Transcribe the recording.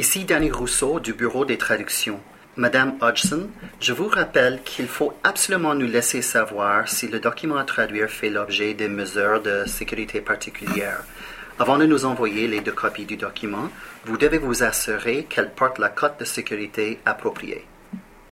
Ici Danny Rousseau du Bureau des traductions. Madame Hodgson, je vous rappelle qu'il faut absolument nous laisser savoir si le document à traduire fait l'objet des mesures de sécurité particulières. Avant de nous envoyer les deux copies du document, vous devez vous assurer qu'elle porte la cote de sécurité appropriée.